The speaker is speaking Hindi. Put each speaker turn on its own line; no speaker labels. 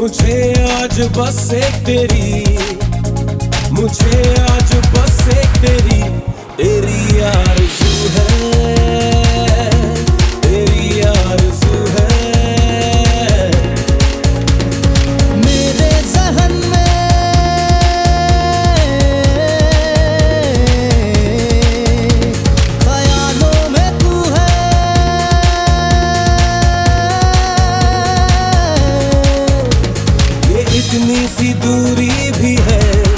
मुझे आज बस एक तेरी मुझे आज बस एक तेरी तेरी याद इतनी सी
दूरी भी है।